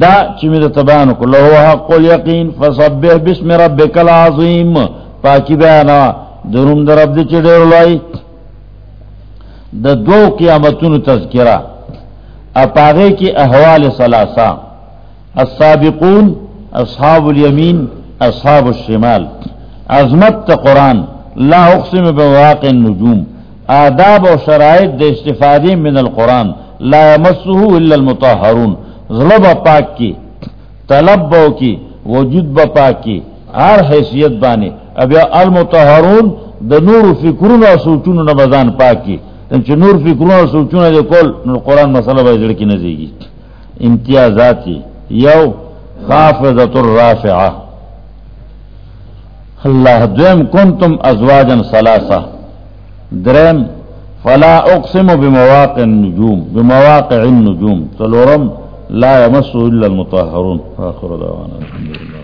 دا چمی دا تبانو کو لہو حق الیقین فصبح بسم ربک العظیم. پاکی بیانا درم در عبد چڑیر لائی دا دو قیامتون تذکرہ اپاغے کی احوال سلاسا السابقون، اصحاب الیمین، اصحاب الشمال. عظمت تا قرآن، لا اقسم بواقع النجوم. آداب و شرائط دا استفادی من القرآن. لا يمسه الا المطهرون. ظلب پاک کی، طلب بو کی، وجود با پاک کی، ہر حیثیت بانے۔ اب یا المتحرون د نور فکرون و سوچون نبزان پاک کی۔ چ نور فکرون و سوچون دے کول قرآن مسئلہ با جڑکی نزے گی امتیازاتی یو خافضت الرافعہ۔ اللہ دویم کنتم ازواجا سلاسا درم فلا اقسم بمواقع النجوم بمواقع النجوم۔ تلورم لا يمسه الا المطهرون. اخر دعوانا الحمد لله.